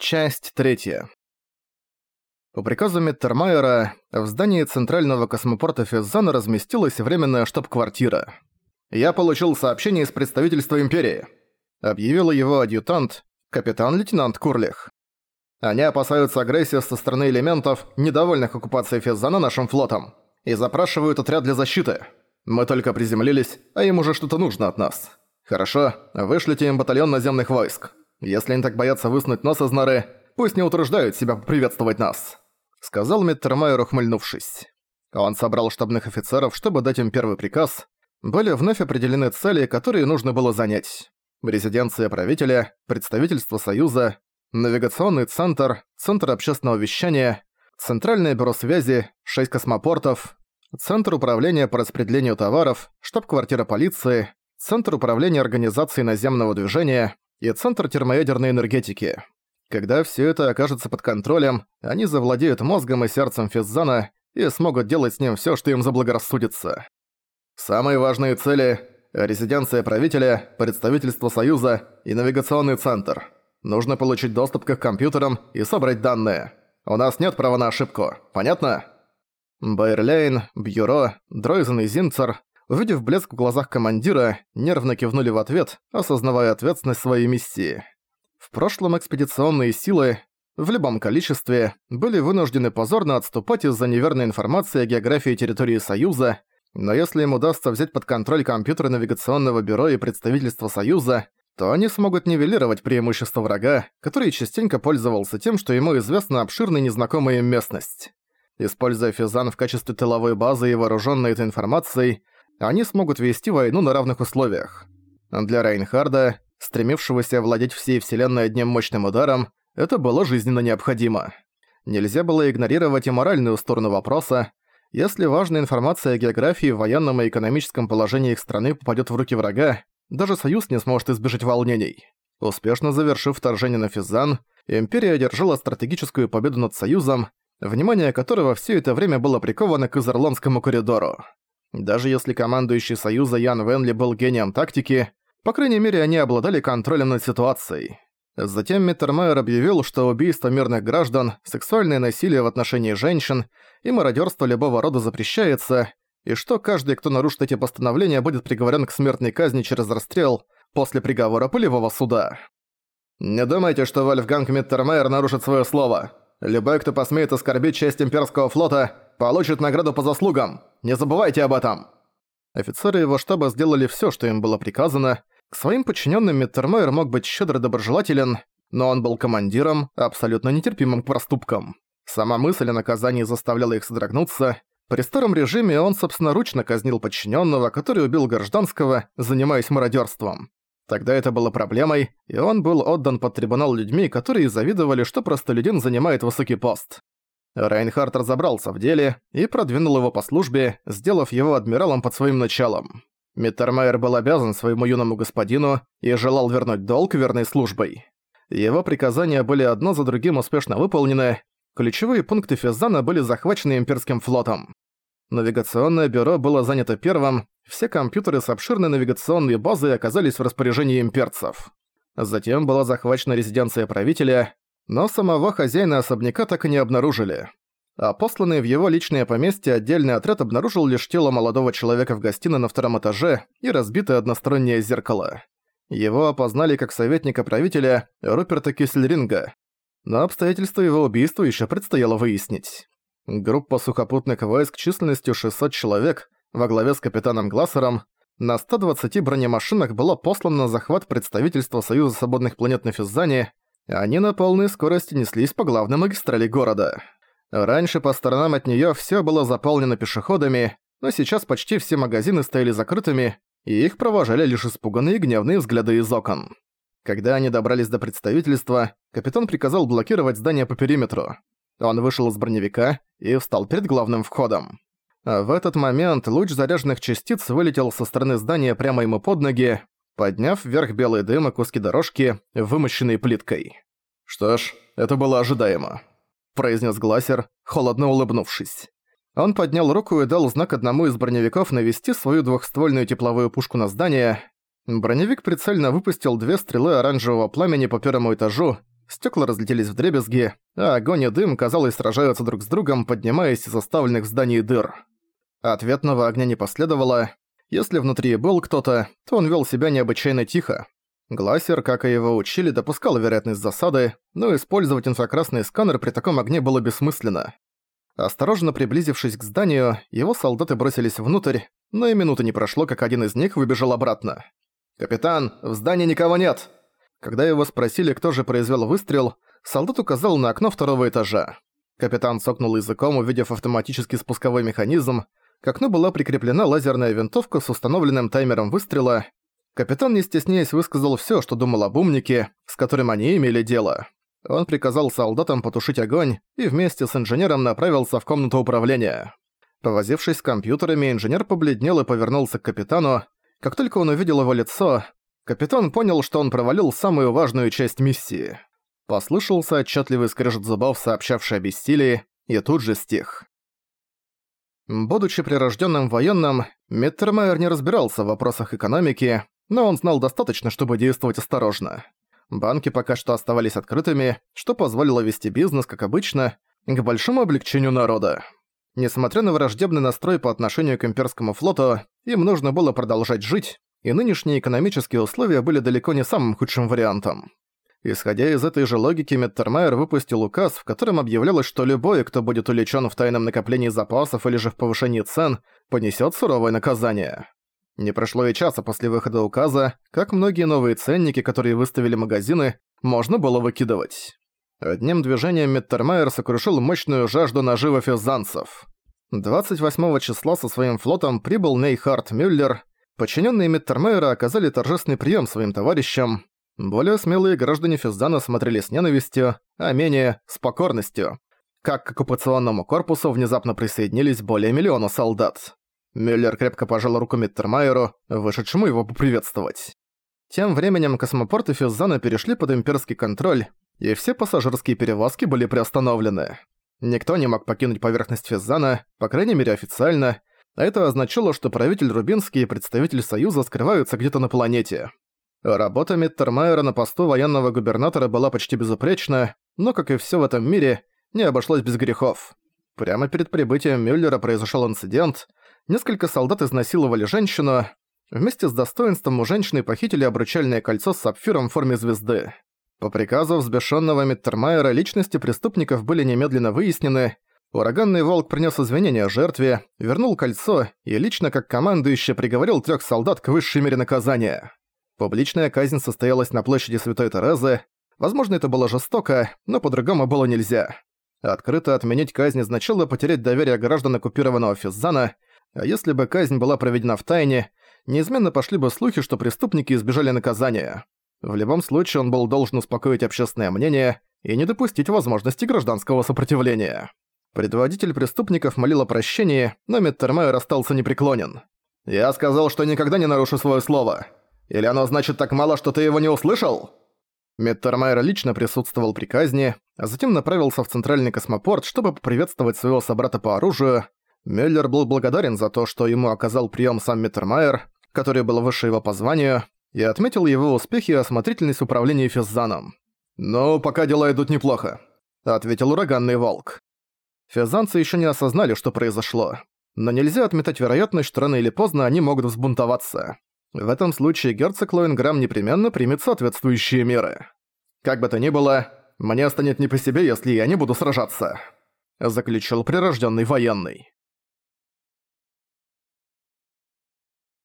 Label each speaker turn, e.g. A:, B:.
A: Часть третья. По приказу Миттермайера в здании центрального космопорта Физзана разместилась временная штаб-квартира. «Я получил сообщение из представительства Империи», — объявил его адъютант, капитан-лейтенант Курлих. «Они опасаются агрессии со стороны элементов, недовольных оккупацией Физзана нашим флотом, и запрашивают отряд для защиты. Мы только приземлились, а им уже что-то нужно от нас. Хорошо, вышлите им батальон наземных войск». Если они так боятся высунуть нос из норы, пусть не утруждают себя поприветствовать нас», — сказал Миттермайер, ухмыльнувшись. Он собрал штабных офицеров, чтобы дать им первый приказ. Были вновь определены цели, которые нужно было занять. Резиденция правителя, представительство Союза, навигационный центр, центр общественного вещания, Центральное бюро связи, 6 космопортов, Центр управления по распределению товаров, штаб-квартира полиции, Центр управления организацией наземного движения, и Центр термоядерной энергетики. Когда все это окажется под контролем, они завладеют мозгом и сердцем Физзана и смогут делать с ним все, что им заблагорассудится. Самые важные цели – резиденция правителя, представительство Союза и навигационный центр. Нужно получить доступ к их компьютерам и собрать данные. У нас нет права на ошибку, понятно? Байерляйн, Бюро, Дройзен и Зинцер увидев блеск в глазах командира, нервно кивнули в ответ, осознавая ответственность своей миссии. В прошлом экспедиционные силы, в любом количестве, были вынуждены позорно отступать из-за неверной информации о географии территории Союза, но если им удастся взять под контроль компьютеры навигационного бюро и представительства Союза, то они смогут нивелировать преимущество врага, который частенько пользовался тем, что ему известна обширная незнакомая местность. Используя Физан в качестве тыловой базы и вооружённой этой информацией, они смогут вести войну на равных условиях. Для Рейнхарда, стремившегося владеть всей Вселенной одним мощным ударом, это было жизненно необходимо. Нельзя было игнорировать и моральную сторону вопроса. Если важная информация о географии, военном и экономическом положении их страны попадет в руки врага, даже Союз не сможет избежать волнений. Успешно завершив вторжение на Физан, Империя одержала стратегическую победу над Союзом, внимание которого все это время было приковано к Изерландскому коридору. Даже если командующий Союза Ян Венли был гением тактики, по крайней мере, они обладали контролем над ситуацией. Затем Миттермайер объявил, что убийство мирных граждан, сексуальное насилие в отношении женщин и мародерство любого рода запрещается, и что каждый, кто нарушит эти постановления, будет приговорен к смертной казни через расстрел после приговора полевого суда. Не думайте, что Вольфганг Миттермайер нарушит свое слово. Любой, кто посмеет оскорбить честь имперского флота, получит награду по заслугам. Не забывайте об этом!» Офицеры его штаба сделали всё, что им было приказано. К своим подчиненным Миттермайер мог быть щедро доброжелателен, но он был командиром, абсолютно нетерпимым к проступкам. Сама мысль о наказании заставляла их содрогнуться. При старом режиме он собственноручно казнил подчиненного, который убил гражданского, занимаясь мародерством. Тогда это было проблемой, и он был отдан под трибунал людьми, которые завидовали, что простолюдин занимает высокий пост. Райнхард разобрался в деле и продвинул его по службе, сделав его адмиралом под своим началом. Миттермайер был обязан своему юному господину и желал вернуть долг верной службой. Его приказания были одно за другим успешно выполнены, ключевые пункты Физана были захвачены имперским флотом. Навигационное бюро было занято первым, все компьютеры с обширной навигационной базой оказались в распоряжении имперцев. Затем была захвачена резиденция правителя, но самого хозяина особняка так и не обнаружили. А посланный в его личное поместье отдельный отряд обнаружил лишь тело молодого человека в гостиной на втором этаже и разбитое одностороннее зеркало. Его опознали как советника правителя Руперта Киссельринга, но обстоятельства его убийства еще предстояло выяснить. Группа сухопутных войск численностью 600 человек во главе с капитаном Глассером на 120 бронемашинах была послана на захват представительства Союза свободных планет на Физзане, они на полной скорости неслись по главной магистрали города. Раньше по сторонам от неё всё было заполнено пешеходами, но сейчас почти все магазины стояли закрытыми, и их провожали лишь испуганные гневные взгляды из окон. Когда они добрались до представительства, капитан приказал блокировать здание по периметру. Он вышел из броневика и встал перед главным входом. А в этот момент луч заряженных частиц вылетел со стороны здания прямо ему под ноги, подняв вверх белый дым и куски дорожки, вымощенные плиткой. «Что ж, это было ожидаемо», — произнес Глассер, холодно улыбнувшись. Он поднял руку и дал знак одному из броневиков навести свою двухствольную тепловую пушку на здание. Броневик прицельно выпустил две стрелы оранжевого пламени по первому этажу, стекла разлетелись в дребезги, а огонь и дым, казалось, сражаются друг с другом, поднимаясь из оставленных в здании дыр. Ответного огня не последовало. Если внутри был кто-то, то он вел себя необычайно тихо. Глассер, как и его учили, допускал вероятность засады, но использовать инфракрасный сканер при таком огне было бессмысленно. Осторожно приблизившись к зданию, его солдаты бросились внутрь, но и минуты не прошло, как один из них выбежал обратно. «Капитан, в здании никого нет!» Когда его спросили, кто же произвел выстрел, солдат указал на окно второго этажа. Капитан цокнул языком, увидев автоматический спусковой механизм. К окну была прикреплена лазерная винтовка с установленным таймером выстрела. Капитан, не стесняясь, высказал всё, что думал об умнике, с которым они имели дело. Он приказал солдатам потушить огонь и вместе с инженером направился в комнату управления. Повозившись с компьютерами, инженер побледнел и повернулся к капитану. Как только он увидел его лицо, капитан понял, что он провалил самую важную часть миссии. Послышался отчетливый скрежет зубов, сообщавший о бессилии, и тут же стих. Будучи прирожденным военным, Миттермайер не разбирался в вопросах экономики, но он знал достаточно, чтобы действовать осторожно. Банки пока что оставались открытыми, что позволило вести бизнес, как обычно, к большому облегчению народа. Несмотря на враждебный настрой по отношению к имперскому флоту, им нужно было продолжать жить, и нынешние экономические условия были далеко не самым худшим вариантом. Исходя из этой же логики, Меттермайер выпустил указ, в котором объявлялось, что любой, кто будет увлечен в тайном накоплении запасов или же в повышении цен, понесет суровое наказание. Не прошло и часа после выхода указа, как многие новые ценники, которые выставили магазины, можно было выкидывать. Одним движением Миттермайер сокрушил мощную жажду нажива физанцев. 28 числа со своим флотом прибыл Нейхард Мюллер. Подчиненные Миттермайера оказали торжественный прием своим товарищам. Более смелые граждане Физзана смотрели с ненавистью, а менее – с покорностью. Как к оккупационному корпусу внезапно присоединились более миллиона солдат. Мюллер крепко пожал руку Миттермайеру, вышедшему его поприветствовать. Тем временем космопорты Физзана перешли под имперский контроль, и все пассажирские перевозки были приостановлены. Никто не мог покинуть поверхность Физзана, по крайней мере официально, а это означало, что правитель Рубинский и представитель Союза скрываются где-то на планете. Работа Миттермайера на посту военного губернатора была почти безупречна, но, как и всё в этом мире, не обошлось без грехов. Прямо перед прибытием Мюллера произошел инцидент – Несколько солдат изнасиловали женщину. Вместе с достоинством у женщины похитили обручальное кольцо с сапфиром в форме звезды. По приказу взбешенного Миттермайера личности преступников были немедленно выяснены. Ураганный волк принес извинения жертве, вернул кольцо и лично как командующий приговорил трех солдат к высшей мере наказания. Публичная казнь состоялась на площади Святой Терезы. Возможно, это было жестоко, но по-другому было нельзя. Открыто отменить казнь означало потерять доверие граждан оккупированного Физзана – а если бы казнь была проведена в тайне, неизменно пошли бы слухи, что преступники избежали наказания. В любом случае он был должен успокоить общественное мнение и не допустить возможности гражданского сопротивления. Предводитель преступников молил о прощении, но Меттермайер остался непреклонен. «Я сказал, что никогда не нарушу свое слово. Или оно значит так мало, что ты его не услышал?» Меттермайер лично присутствовал при казни, а затем направился в центральный космопорт, чтобы поприветствовать своего собрата по оружию, Мюллер был благодарен за то, что ему оказал прием сам Миттермайер, который был выше его по званию, и отметил его успехи и осмотрительность управления Феззаном. «Ну, пока дела идут неплохо», — ответил ураганный волк. Физанцы еще не осознали, что произошло. Но нельзя отметать вероятность, что рано или поздно они могут взбунтоваться. В этом случае герцог Лоинграм непременно примет соответствующие меры. Как бы то ни было, мне станет не по себе, если я не буду сражаться», — заключил прирожденный военный.